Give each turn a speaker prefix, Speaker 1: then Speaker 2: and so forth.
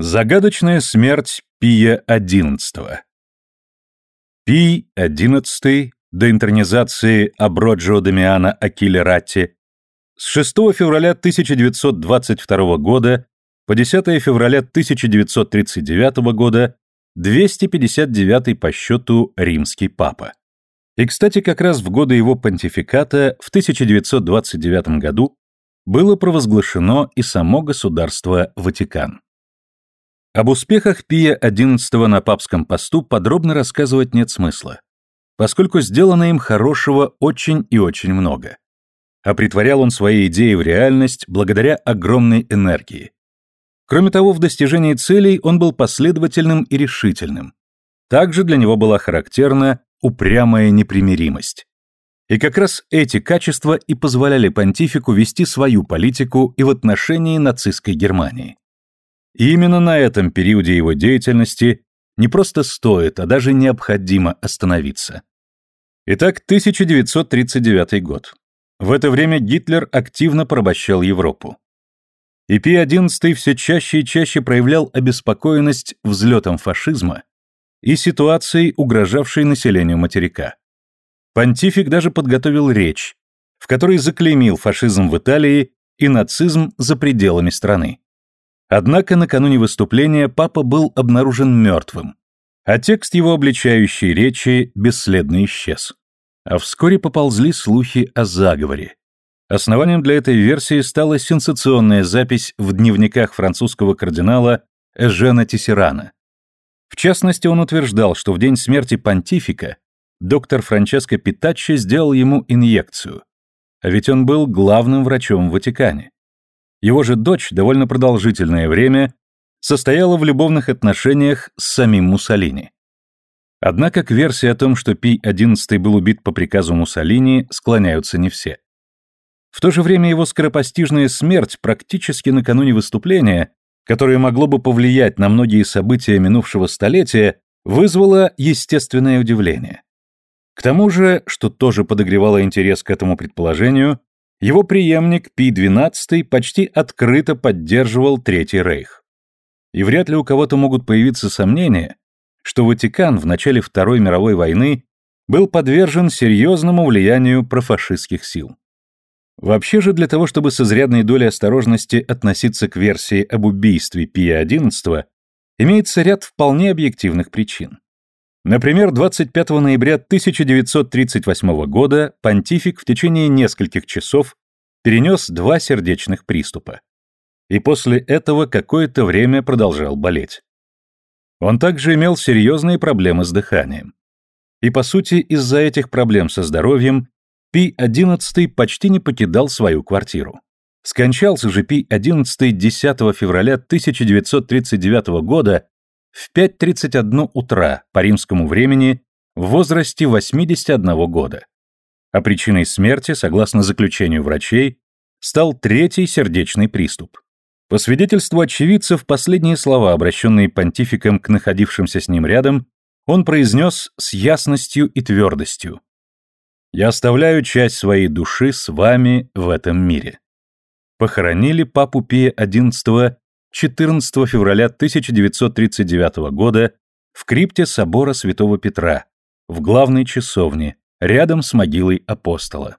Speaker 1: Загадочная смерть Пия XI Пий XI до интернизации Аброджио Дамиана Акиле Ратти с 6 февраля 1922 года по 10 февраля 1939 года 259 по счету римский папа. И, кстати, как раз в годы его понтификата в 1929 году было провозглашено и само государство Ватикан. Об успехах Пия XI на папском посту подробно рассказывать нет смысла, поскольку сделано им хорошего очень и очень много. А притворял он свои идеи в реальность благодаря огромной энергии. Кроме того, в достижении целей он был последовательным и решительным. Также для него была характерна упрямая непримиримость. И как раз эти качества и позволяли понтифику вести свою политику и в отношении нацистской Германии. И именно на этом периоде его деятельности не просто стоит, а даже необходимо остановиться. Итак, 1939 год. В это время Гитлер активно порабощал Европу. И Пи XI все чаще и чаще проявлял обеспокоенность взлетом фашизма и ситуацией, угрожавшей населению материка. Понтифик даже подготовил речь, в которой заклеймил фашизм в Италии и нацизм за пределами страны. Однако накануне выступления папа был обнаружен мертвым, а текст его обличающей речи бесследно исчез. А вскоре поползли слухи о заговоре. Основанием для этой версии стала сенсационная запись в дневниках французского кардинала Эжена Тессерана. В частности, он утверждал, что в день смерти понтифика доктор Франческо Питаччи сделал ему инъекцию, а ведь он был главным врачом в Ватикане. Его же дочь довольно продолжительное время состояла в любовных отношениях с самим Муссолини. Однако к версии о том, что Пий XI был убит по приказу Муссолини, склоняются не все. В то же время его скоропостижная смерть практически накануне выступления которое могло бы повлиять на многие события минувшего столетия, вызвало естественное удивление. К тому же, что тоже подогревало интерес к этому предположению, его преемник Пий XII почти открыто поддерживал Третий Рейх. И вряд ли у кого-то могут появиться сомнения, что Ватикан в начале Второй мировой войны был подвержен серьезному влиянию профашистских сил. Вообще же для того, чтобы с изрядной долей осторожности относиться к версии об убийстве Пия XI, имеется ряд вполне объективных причин. Например, 25 ноября 1938 года понтифик в течение нескольких часов перенес два сердечных приступа. И после этого какое-то время продолжал болеть. Он также имел серьезные проблемы с дыханием. И по сути из-за этих проблем со здоровьем Пи XI почти не покидал свою квартиру. Скончался же Пи XI 10 февраля 1939 года в 5.31 утра по римскому времени в возрасте 81 года. А причиной смерти, согласно заключению врачей, стал третий сердечный приступ. По свидетельству очевидцев, последние слова, обращенные понтификом к находившимся с ним рядом, он произнес с ясностью и твердостью. Я оставляю часть своей души с вами в этом мире. Похоронили папу Пия XI 14 февраля 1939 года в крипте собора Святого Петра, в главной часовне, рядом с могилой апостола.